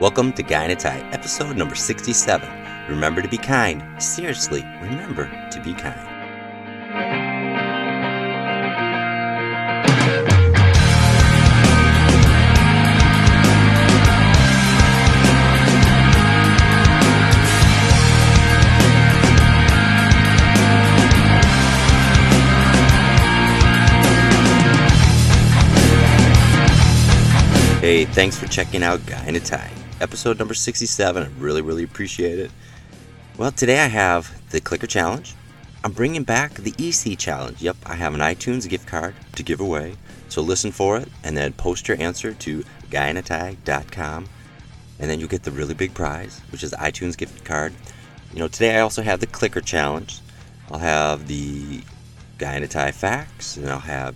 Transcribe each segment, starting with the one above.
Welcome to Guy in a Tie, episode number 67. Remember to be kind. Seriously, remember to be kind. Hey, thanks for checking out Guy in a Tie, episode number 67. I really, really appreciate it. Well, today I have the Clicker Challenge. I'm bringing back the EC Challenge. Yep, I have an iTunes gift card to give away. So listen for it and then post your answer to guyinatie.com. And then you'll get the really big prize, which is the iTunes gift card. You know, today I also have the Clicker Challenge. I'll have the Tie facts, and I'll have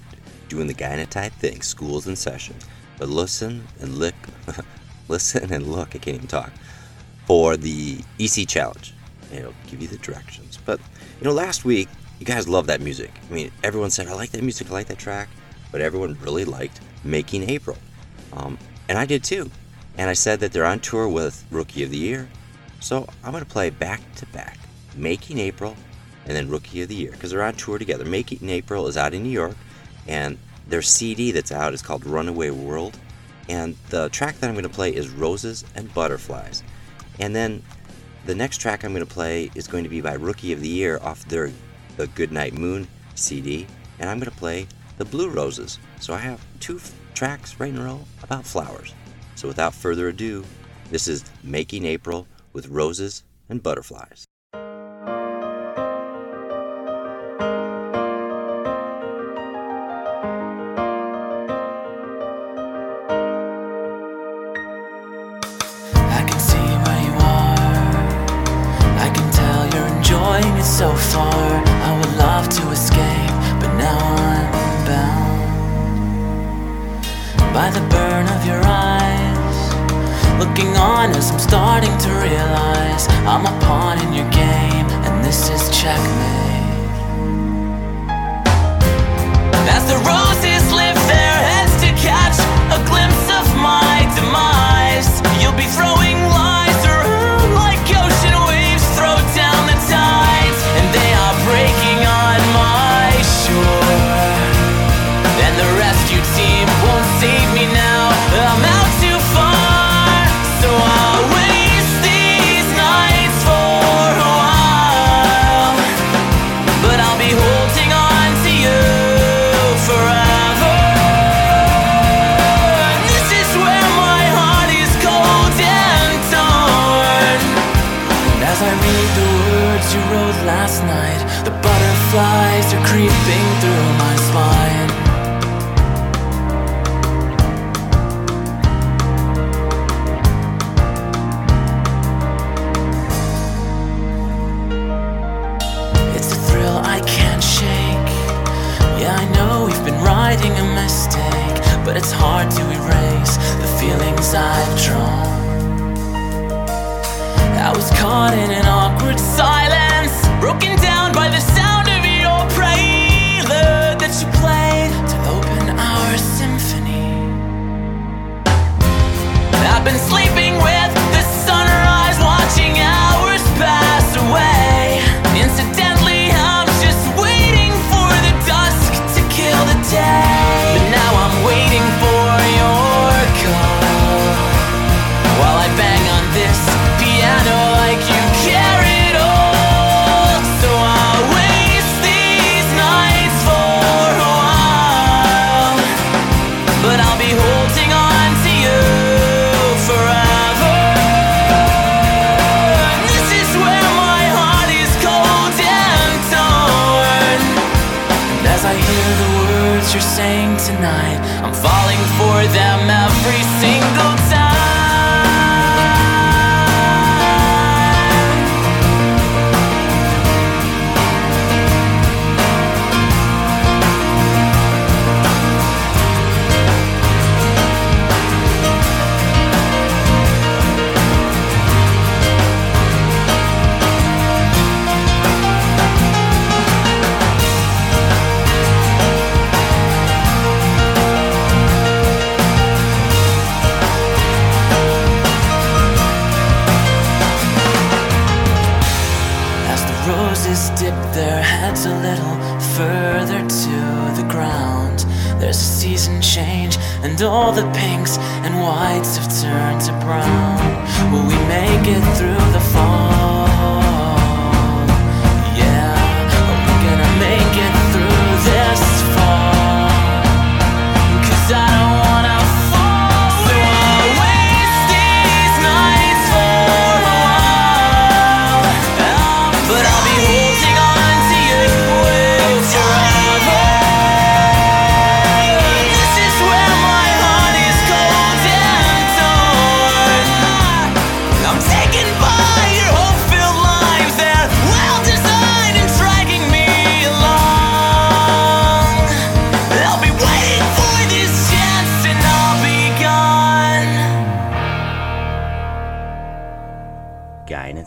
doing the Tie thing, schools in session. But listen and look, listen and look. I can't even talk for the EC challenge. It'll give you the directions. But you know, last week you guys loved that music. I mean, everyone said I like that music, I like that track, but everyone really liked Making April, um, and I did too. And I said that they're on tour with Rookie of the Year, so I'm gonna play back to back Making April and then Rookie of the Year because they're on tour together. Making April is out in New York, and their CD that's out is called Runaway World, and the track that I'm going to play is Roses and Butterflies. And then the next track I'm going to play is going to be by Rookie of the Year off their The Goodnight Moon CD, and I'm going to play The Blue Roses. So I have two f- tracks right in a row about flowers. So without further ado, this is Making April with Roses and Butterflies. I'm a pawn in your game, and this is checkmate. As the roses broken down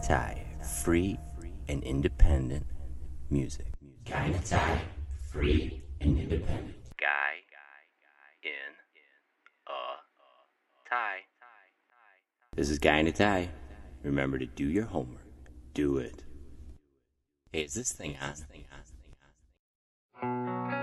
Guy in a tie, free and independent music. Guy in a tie, free and independent. Guy in a tie. This is Guy in a tie. Remember to do your homework. Do it. Hey, is this thing on?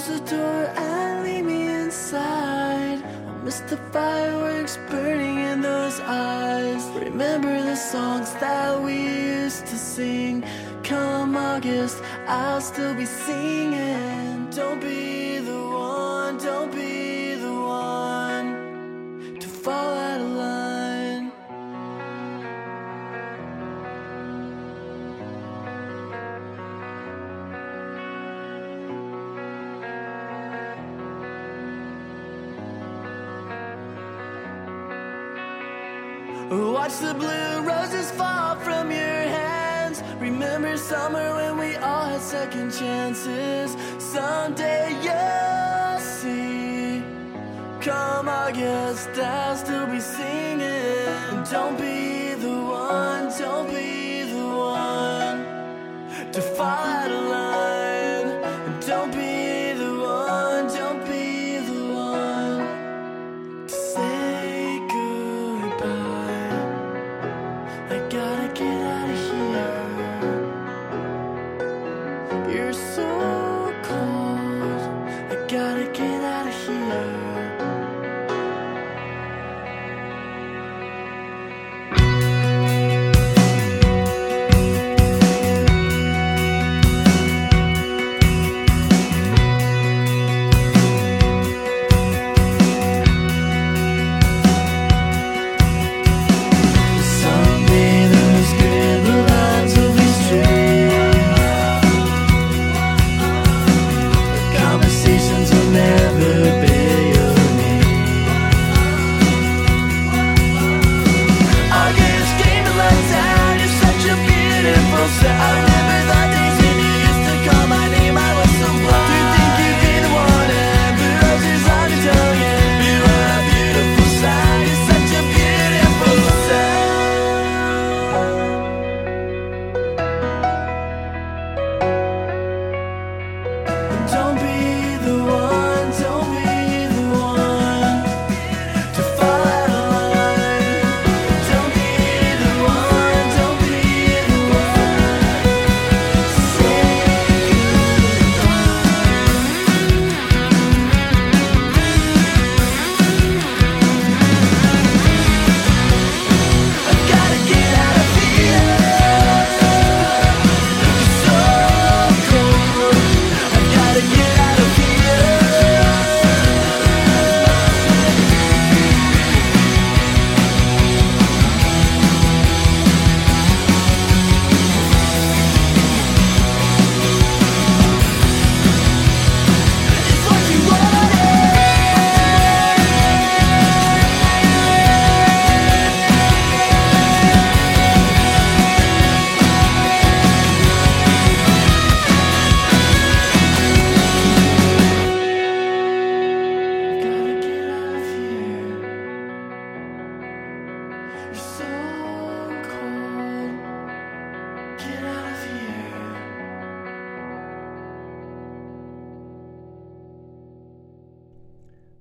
Close the door and leave me inside. I miss the fireworks burning in those eyes. Remember the songs that we used to sing. Come August, I'll still be singing. Don't be the one, don't be the one to fall out of line. Watch the blue roses fall from your hands. Remember summer when we all had second chances. Someday you'll see. Come August, I'll still be singing. Don't be the one, don't be the one to fall out of line.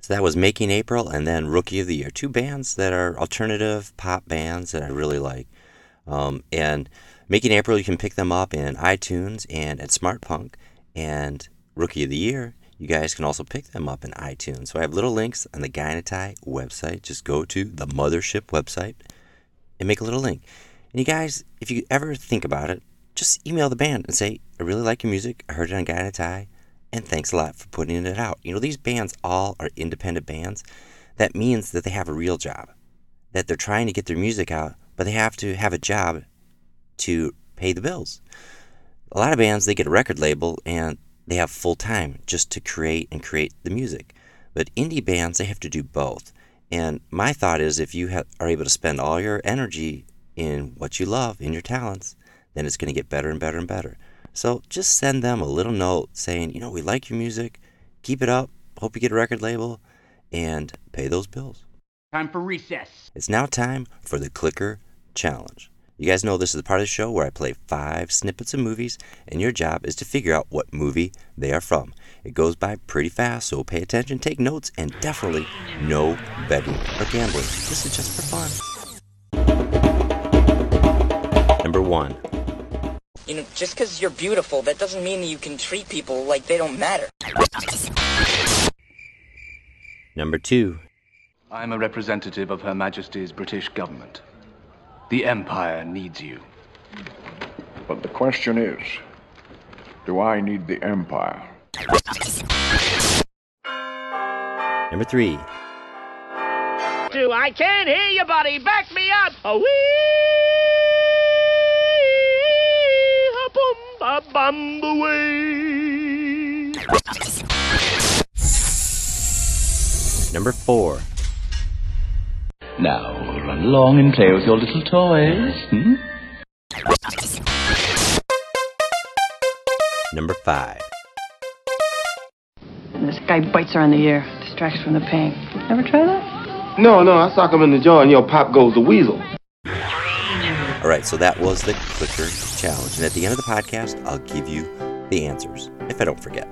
So that was Making April and then Rookie of the Year. Two bands that are alternative pop bands that I really like. Um, and Making April, you can pick them up in iTunes and at Smart Punk. And Rookie of the Year, you guys can also pick them up in iTunes. So I have little links on the Tie website. Just go to the Mothership website and make a little link. And you guys, if you ever think about it, just email the band and say, I really like your music. I heard it on Guy in a Tie. And thanks a lot for putting it out. You know, these bands all are independent bands. That means that they have a real job, that they're trying to get their music out, but they have to have a job to pay the bills. A lot of bands, they get a record label and they have full time just to create and create the music. But indie bands, they have to do both. And my thought is if you ha- are able to spend all your energy in what you love, in your talents, then it's going to get better and better and better. So just send them a little note saying, you know, we like your music, keep it up, hope you get a record label, and pay those bills. Time for recess. It's now time for the Clicker Challenge. You guys know this is the part of the show where I play five snippets of movies, and your job is to figure out what movie they are from. It goes by pretty fast, so pay attention, take notes, and definitely no betting or gambling. This is just for fun. Number one. You know, just because you're beautiful, that doesn't mean that you can treat people like they don't matter. Number two. I'm a representative of Her Majesty's British government. The Empire needs you. But the question is, do I need the Empire? Number three. Two, I can't hear you, buddy. Back me up. A wee, a bum. Number four. Now, run along and play with your little toys. Hmm? Number five. This guy bites her on the ear, distracts from the pain. Ever try that? No, no, I sock him in the jaw and your pop goes the weasel. All right, so that was the clicker challenge. And at the end of the podcast, I'll give you the answers if I don't forget.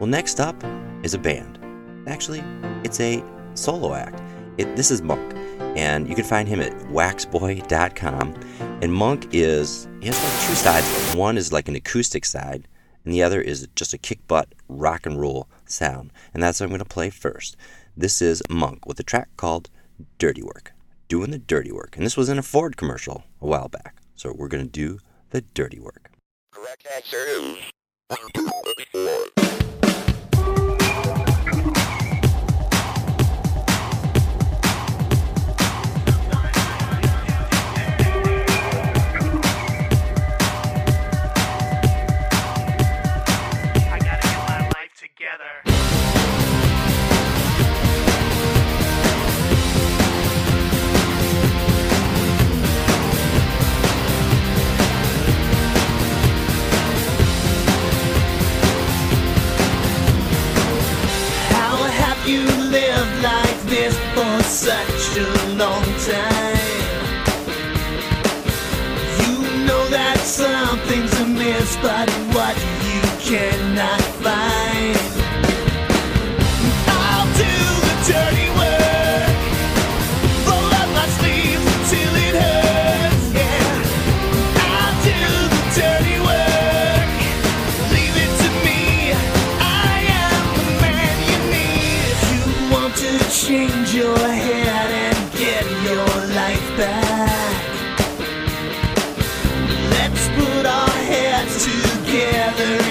Well, next up is a band. Actually, it's a solo act. It, this is Munk, and you can find him at waxboy.com. And Munk is, he has like two sides. One is like an acoustic side, and the other is just a kick butt rock and roll sound. And that's what I'm going to play first. This is Munk with a track called Dirty Work. Doing the dirty work. And this was in a Ford commercial a while back. So we're going to do the dirty work. Correct answer is.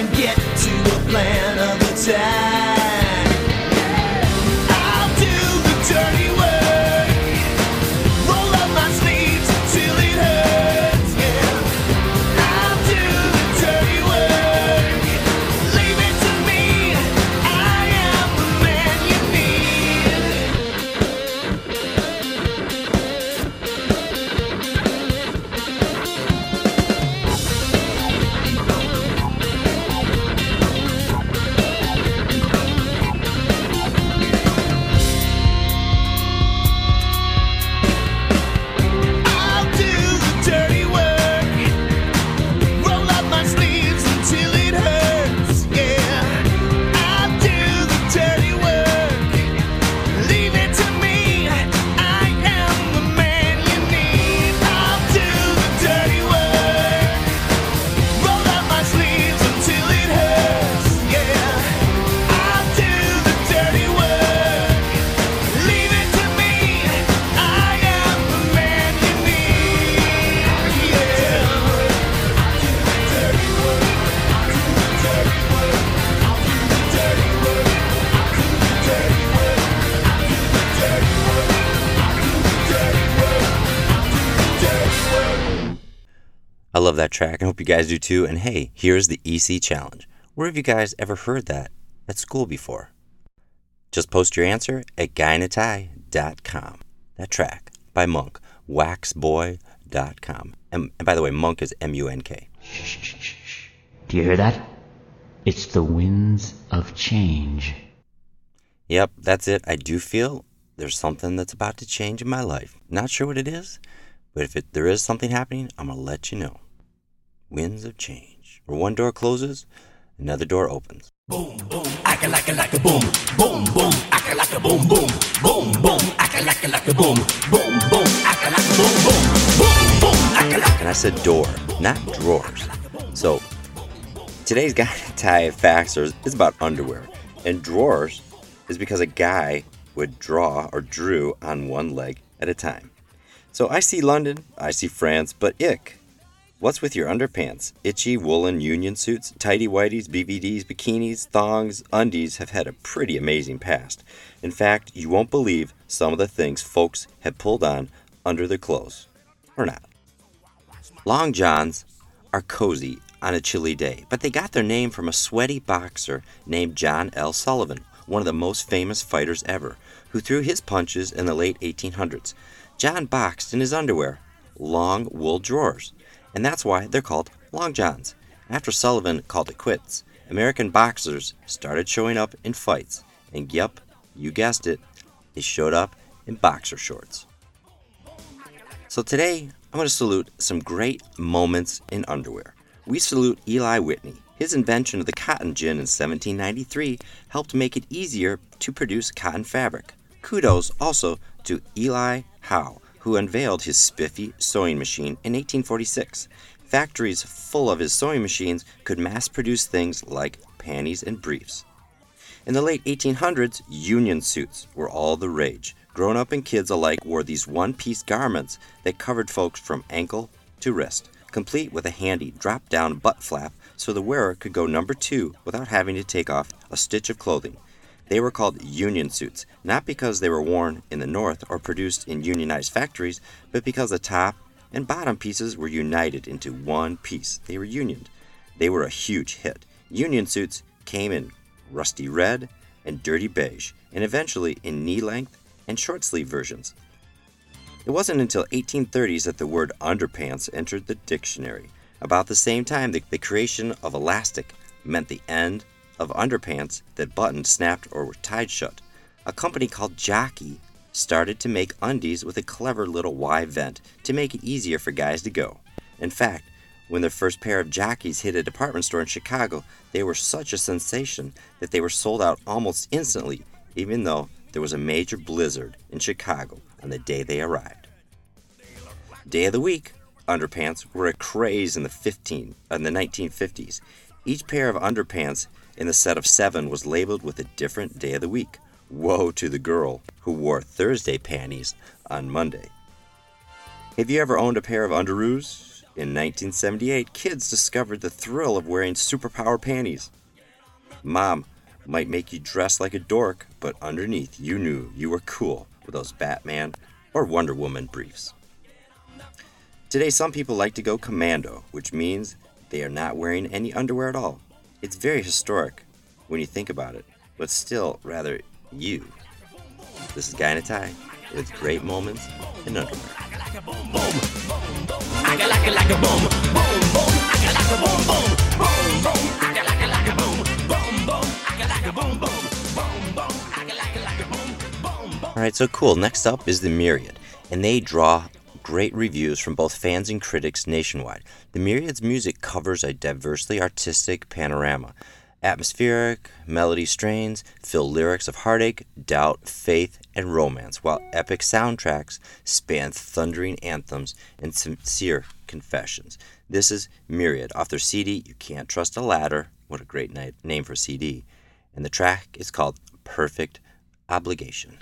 And get to a plan of attack. Love that track. I hope you guys do too. And hey, here's the EC challenge. Where have you guys ever heard that at school before? Just post your answer at guyinatie.com. That track by Munk, waxboy.com. And, and by the way, Munk is M U N K. Do you hear that? It's the winds of change. Yep, that's it. I do feel there's something that's about to change in my life. Not sure what it is, but if it, there is something happening, I'm going to let you know. Winds of change. Where one door closes, another door opens. Boom, boom, acca like a like a boom. Boom, boom, acca like a boom, boom. Boom, boom, acca like a like a boom. Boom, boom, acca like a boom, boom. Boom, boom, acca like And I said door, not drawers. So, today's guy tie are, is about underwear. And drawers is because a guy would draw or drew on one leg at a time. So I see London, I see France, but ick. What's with your underpants? Itchy woolen union suits, tidy whities, BVDs, bikinis, thongs, undies have had a pretty amazing past. In fact, you won't believe some of the things folks have pulled on under their clothes. Or not. Long johns are cozy on a chilly day, but they got their name from a sweaty boxer named John L. Sullivan, one of the most famous fighters ever, who threw his punches in the late 1800s. John boxed in his underwear, long wool drawers, and that's why they're called long johns. After Sullivan called it quits, American boxers started showing up in fights, and yep, you guessed it, they showed up in boxer shorts. So today, I'm going to salute some great moments in underwear. We salute Eli Whitney. His invention of the cotton gin in 1793 helped make it easier to produce cotton fabric. Kudos also to Eli Howe, who unveiled his spiffy sewing machine in 1846. Factories full of his sewing machines could mass produce things like panties and briefs. In the late 1800s, union suits were all the rage. Grown up and kids alike wore these one piece garments that covered folks from ankle to wrist, complete with a handy drop down butt flap so the wearer could go number two without having to take off a stitch of clothing. They were called union suits, not because they were worn in the North or produced in unionized factories, but because the top and bottom pieces were united into one piece. They were unioned. They were a huge hit. Union suits came in rusty red and dirty beige, and eventually in knee length and short sleeve versions. It wasn't until 1830s that the word underpants entered the dictionary. About the same time, the, the creation of elastic meant the end of underpants that buttoned, snapped, or were tied shut. A company called Jockey started to make undies with a clever little Y vent to make it easier for guys to go. In fact, when their first pair of jockeys hit a department store in Chicago, they were such a sensation that they were sold out almost instantly, even though there was a major blizzard in Chicago on the day they arrived. Day of the week, underpants were a craze in the 15 in the 1950s. Each pair of underpants in the set of 7 was labeled with a different day of the week. Woe to the girl who wore Thursday panties on Monday. Have you ever owned a pair of underoos? In 1978, kids discovered the thrill of wearing superpower panties. Mom might make you dress like a dork, but underneath you knew you were cool with those Batman or Wonder Woman briefs. Today, some people like to go commando, which means they are not wearing any underwear at all. It's very historic when you think about it, but still rather you. This is Guy in a Tie with great moments in underwear. Alright, so cool. Next up is the Myriad, and they draw great reviews from both fans and critics nationwide. The Myriad's music covers a diversely artistic panorama. Atmospheric, melody strains fill lyrics of heartache, doubt, faith, and romance, while epic soundtracks span thundering anthems and sincere confessions. This is Myriad off their CD, You Can't Trust a Ladder. What a great name for CD. And the track is called Perfect Obligation.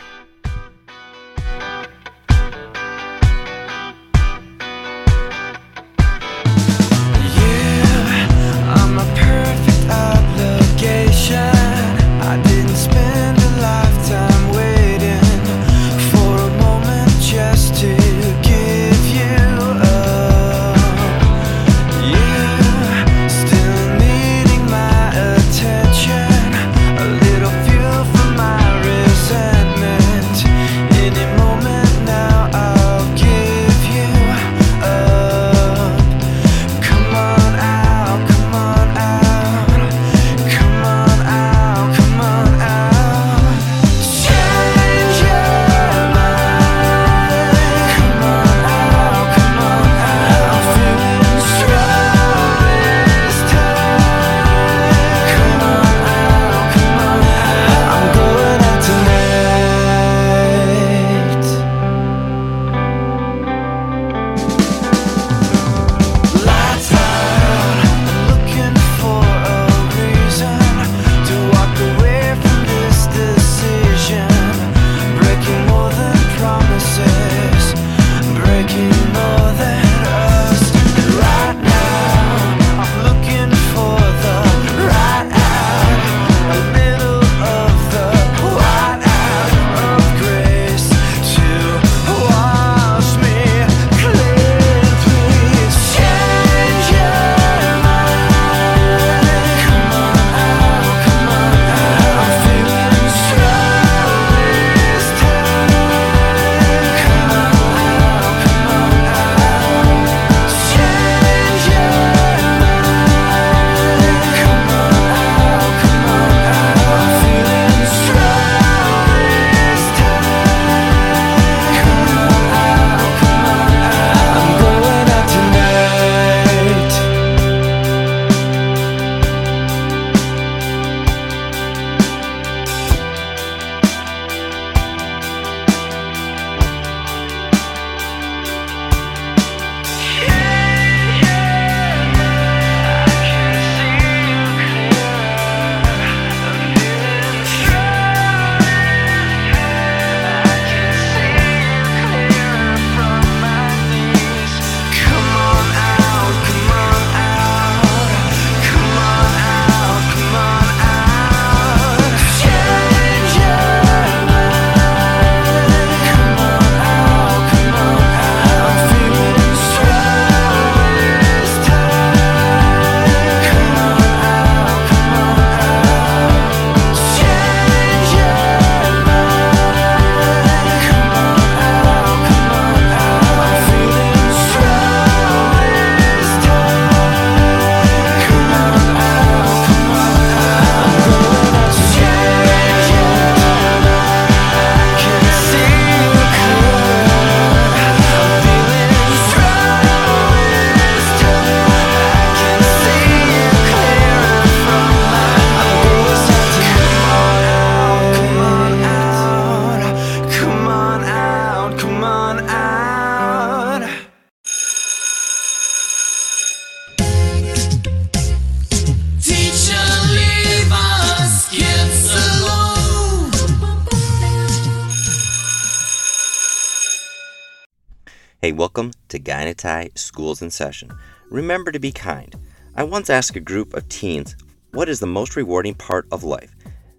Hey, welcome to a Schools in Session. Remember to be kind. I once asked a group of teens, What is the most rewarding part of life?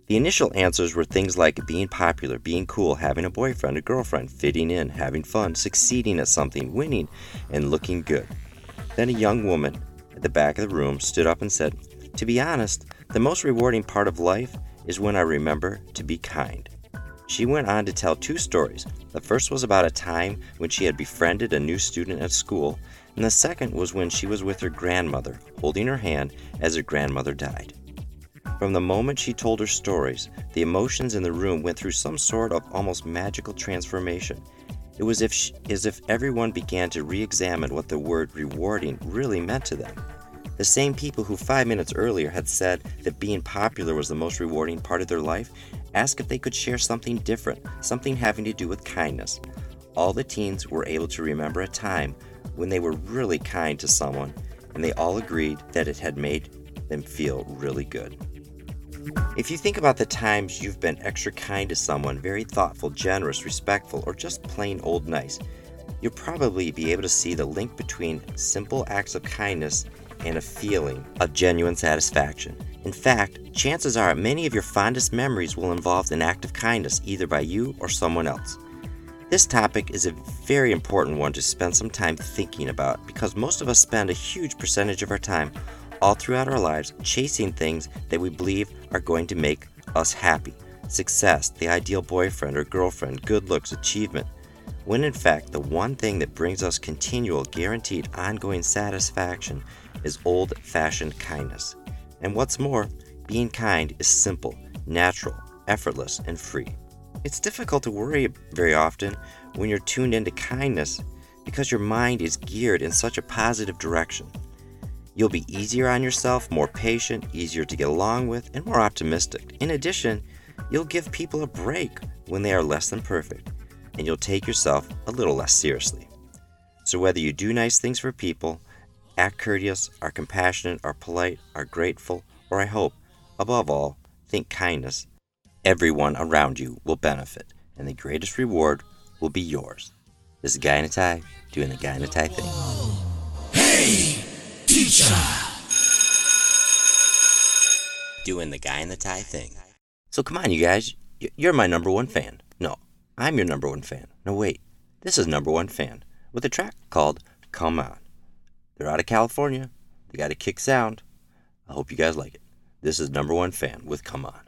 The initial answers were things like being popular, being cool, having a boyfriend, a girlfriend, fitting in, having fun, succeeding at something, winning, and looking good. Then a young woman at the back of the room stood up and said, To be honest, the most rewarding part of life is when I remember to be kind. She went on to tell two stories. The first was about a time when she had befriended a new student at school, and the second was when she was with her grandmother, holding her hand as her grandmother died. From the moment she told her stories, the emotions in the room went through some sort of almost magical transformation. It was if she, as if everyone began to re examine what the word rewarding really meant to them. The same people who five minutes earlier had said that being popular was the most rewarding part of their life asked if they could share something different, something having to do with kindness. All the teens were able to remember a time when they were really kind to someone, and they all agreed that it had made them feel really good. If you think about the times you've been extra kind to someone, very thoughtful, generous, respectful, or just plain old nice, you'll probably be able to see the link between simple acts of kindness and a feeling of genuine satisfaction. In fact, chances are many of your fondest memories will involve an act of kindness either by you or someone else. This topic is a very important one to spend some time thinking about because most of us spend a huge percentage of our time all throughout our lives chasing things that we believe are going to make us happy success, the ideal boyfriend or girlfriend, good looks, achievement. When in fact, the one thing that brings us continual, guaranteed, ongoing satisfaction is old fashioned kindness. And what's more, being kind is simple, natural, effortless, and free. It's difficult to worry very often when you're tuned into kindness because your mind is geared in such a positive direction. You'll be easier on yourself, more patient, easier to get along with, and more optimistic. In addition, you'll give people a break when they are less than perfect, and you'll take yourself a little less seriously. So, whether you do nice things for people, act courteous, are compassionate, are polite, are grateful, or I hope, above all, think kindness, everyone around you will benefit, and the greatest reward will be yours. This is Guy in a Tie doing the Guy in a Tie thing. Hey, teacher! Doing the Guy in the Tie thing. So come on, you guys. You're my number one fan. No, I'm your number one fan. No, wait. This is number one fan with a track called Come On. They're out of California. They got a kick sound. I hope you guys like it. This is number one fan with Come On.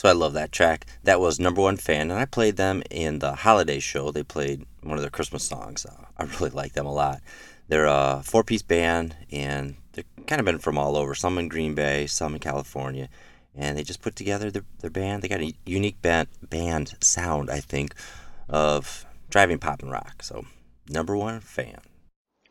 So I love that track. That was number one fan, and I played them in the holiday show. They played one of their Christmas songs. Uh, I really like them a lot. They're a four piece band, and they've kind of been from all over. Some in Green Bay, some in California, and they just put together their, their band. They got a unique band band sound, I think, of driving pop and rock. So number one fan.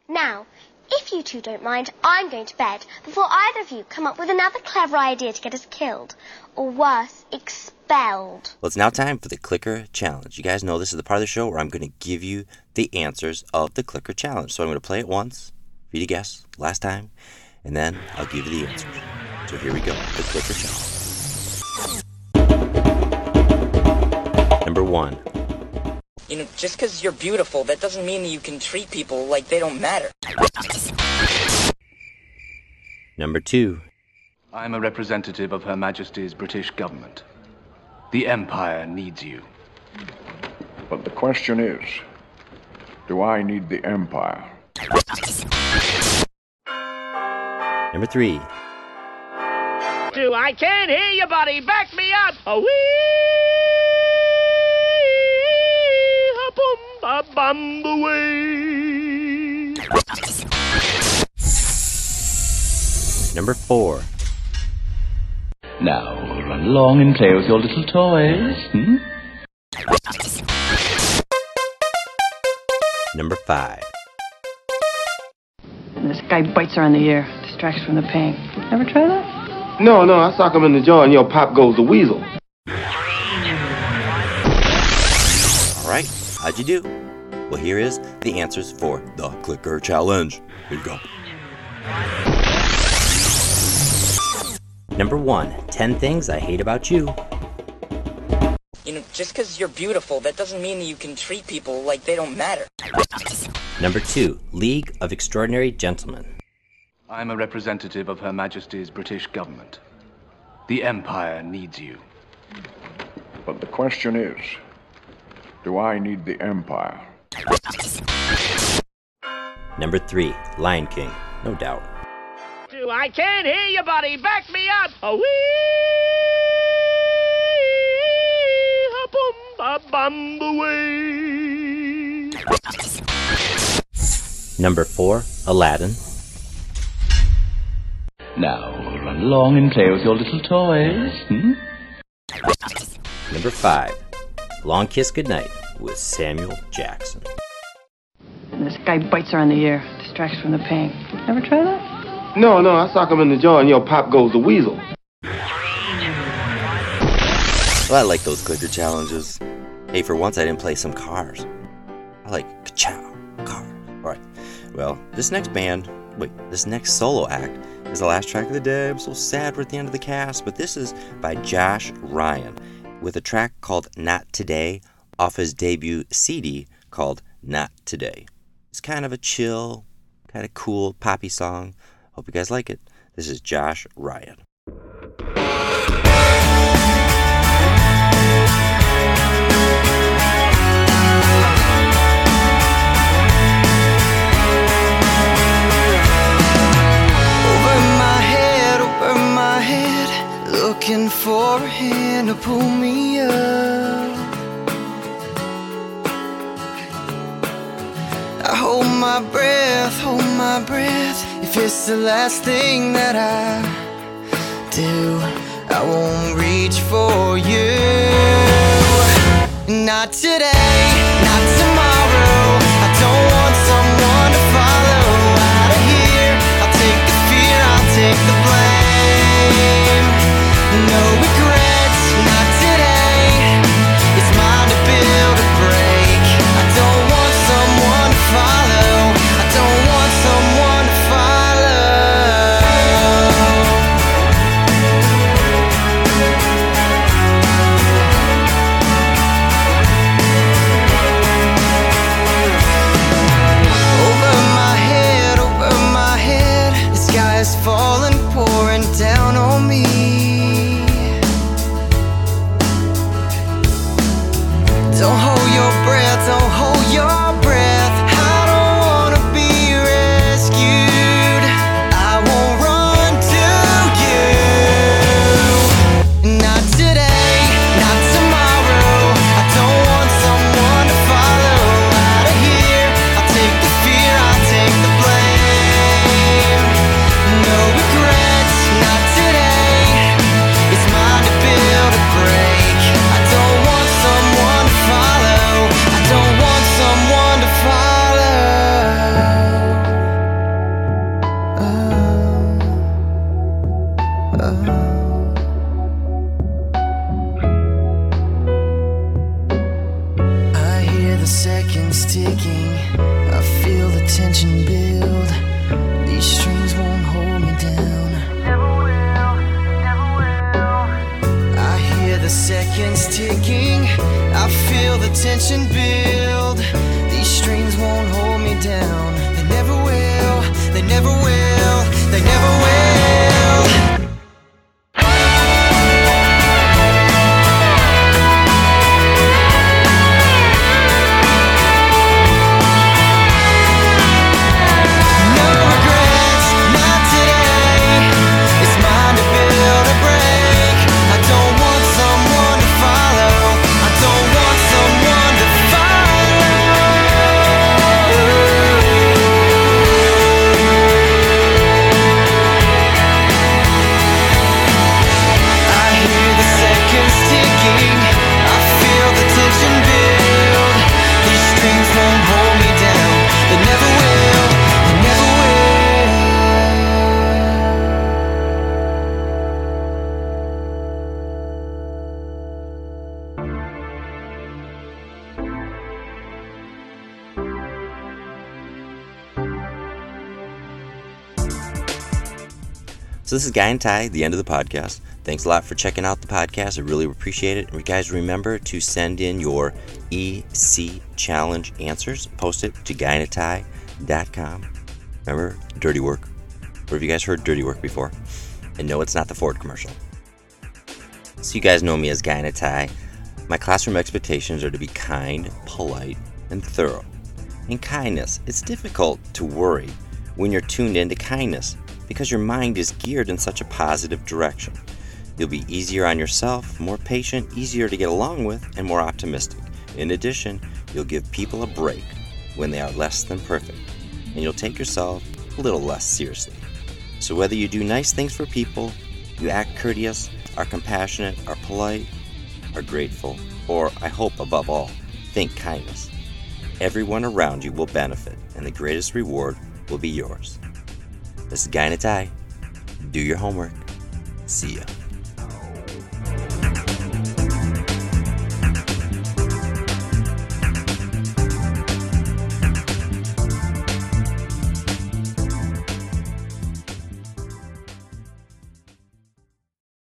Now, if you two don't mind, I'm going to bed before either of you come up with another clever idea to get us killed. Or worse, expelled. Well, it's now time for the clicker challenge. You guys know this is the part of the show where I'm going to give you the answers of the clicker challenge. So I'm going to play it once for you to guess last time, and then I'll give you the answers. So here we go the clicker challenge. Number one. You know, just because you're beautiful, that doesn't mean that you can treat people like they don't matter. Number two. I am a representative of Her Majesty's British government. The Empire needs you. But the question is do I need the Empire? Number three. Do I can't hear you, buddy. Back me up. A wee, a boom, a bum, away. Number four. Now, run along and play with your little toys. Hmm? Number five. This guy bites her in the ear, distracts from the pain. Ever try that? No, no, I sock him in the jaw and your pop goes the weasel. All right. How'd you do? Well, here is the answers for the clicker challenge. Here you go. Number one 10 things I hate about you. You know, just because you're beautiful, that doesn't mean that you can treat people like they don't matter. Number two League of Extraordinary Gentlemen. I am a representative of Her Majesty's British government. The Empire needs you. But the question is do I need the Empire? Number three Lion King. No doubt. Two, I can't hear you, buddy. Back me up. A wee, a boom, a bum, away. Number four Aladdin. Now, run along and play with your little toys. Hmm? Number five Long Kiss Goodnight with Samuel Jackson. This guy bites her in the ear, distracts from the pain. Ever try that? No, no, I sock him in the jaw and your pop goes the weasel. Well, I like those clicker challenges. Hey, for once I didn't play some cars. I like ka-chow, car. Alright. Well, this next band, wait, this next solo act is the last track of the day. I'm so sad we're at the end of the cast, but this is by Josh Ryan with a track called Not Today off his debut CD called Not Today. It's kind of a chill, kind of cool poppy song. Hope you guys like it. This is Josh Ryan. Over my head, over my head, looking for a hand to pull me up. I hold my breath, hold my breath. It's the last thing that I do, I won't reach for you. Not today, They never will. They never will. This is Guy in a Tie, the end of the podcast. Thanks a lot for checking out the podcast. I really appreciate it. And you guys remember to send in your EC challenge answers. Post it to guyinatie.com. Remember, dirty work. Or have you guys heard dirty work before? And no, it's not the Ford commercial. So you guys know me as Guy in a Tie. My classroom expectations are to be kind, polite, and thorough. In kindness, it's difficult to worry when you're tuned into kindness because your mind is geared in such a positive direction. You'll be easier on yourself, more patient, easier to get along with, and more optimistic. In addition, you'll give people a break when they are less than perfect, and you'll take yourself a little less seriously. So, whether you do nice things for people, you act courteous, are compassionate, are polite, are grateful, or I hope above all, think kindness, everyone around you will benefit, and the greatest reward will be yours. This is Guy in a Tie. Do your homework. See ya.